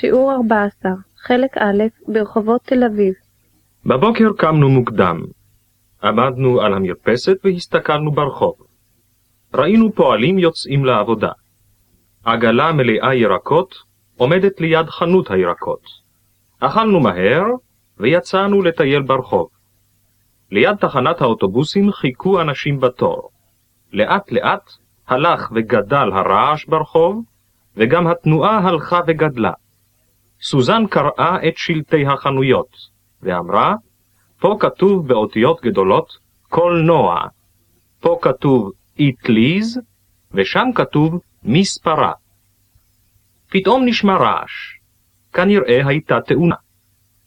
שיעור 14, חלק א', ברחובות תל אביב. בבוקר קמנו מוקדם. עמדנו על המרפסת והסתכלנו ברחוב. ראינו פועלים יוצאים לעבודה. עגלה מלאה ירקות עומדת ליד חנות הירקות. אכלנו מהר ויצאנו לטייל ברחוב. ליד תחנת האוטובוסים חיכו אנשים בתור. לאט לאט הלך וגדל הרעש ברחוב, וגם התנועה הלכה וגדלה. סוזן קראה את שלטי החנויות, ואמרה, פה כתוב באותיות גדולות קולנוע, פה כתוב איטליז, ושם כתוב מספרה. פתאום נשמע רעש. כנראה הייתה תאונה.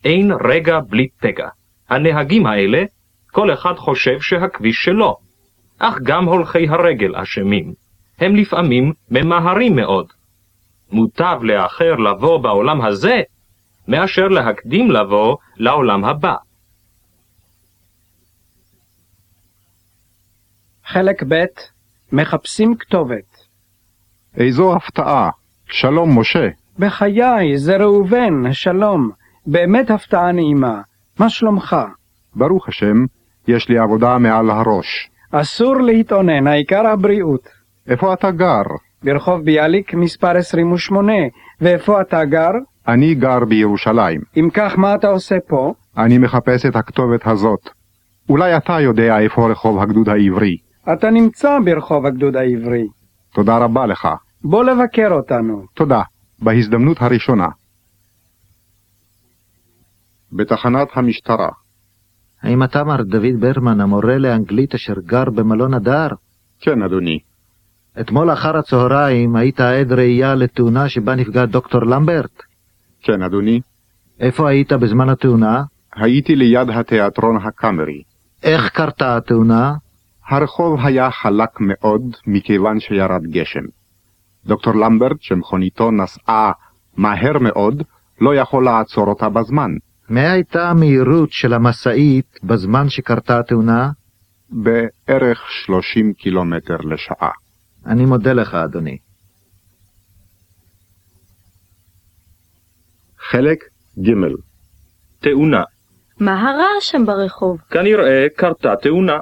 אין רגע בלי פגע. הנהגים האלה, כל אחד חושב שהכביש שלו. אך גם הולכי הרגל אשמים. הם לפעמים ממהרים מאוד. מוטב לאחר לבוא בעולם הזה, מאשר להקדים לבוא לעולם הבא. חלק ב' מחפשים כתובת. איזו הפתעה. שלום, משה. בחיי, זה ראובן, שלום. באמת הפתעה נעימה. מה שלומך? ברוך השם, יש לי עבודה מעל הראש. אסור להתאונן, העיקר הבריאות. איפה אתה גר? ברחוב ביאליק מספר 28. ואיפה אתה גר? אני גר בירושלים. אם כך, מה אתה עושה פה? אני מחפש את הכתובת הזאת. אולי אתה יודע איפה רחוב הגדוד העברי. אתה נמצא ברחוב הגדוד העברי. תודה רבה לך. בוא לבקר אותנו. תודה. בהזדמנות הראשונה. בתחנת המשטרה. האם אתה מר דוד ברמן, המורה לאנגלית אשר גר במלון הדר? כן, אדוני. אתמול אחר הצהריים היית עד ראייה לתאונה שבה נפגע דוקטור למברט? כן, אדוני. איפה היית בזמן התאונה? הייתי ליד התיאטרון הקאמרי. איך קרתה התאונה? הרחוב היה חלק מאוד מכיוון שירד גשם. דוקטור למברט, שמכוניתו נסעה מהר מאוד, לא יכול לעצור אותה בזמן. מה הייתה המהירות של המשאית בזמן שקרתה התאונה? בערך 30 קילומטר לשעה. אני מודה לך, אדוני. חלק ג' תאונה. מה הרעש שם ברחוב? כנראה קרתה תאונה.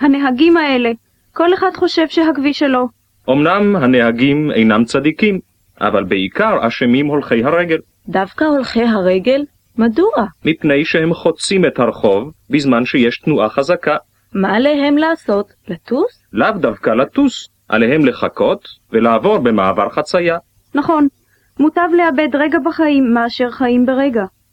הנהגים האלה, כל אחד חושב שהכביש שלו. אמנם הנהגים אינם צדיקים, אבל בעיקר אשמים הולכי הרגל, דווקא הולכי הרגל? מדוע? מפני שהם חוצים את הרחוב בזמן שיש תנועה חזקה. מה עליהם לעשות? לטוס? לאו דווקא לטוס, עליהם לחכות ולעבור במעבר חצייה. נכון. מוטב לאבד רגע בחיים מאשר חיים ברגע.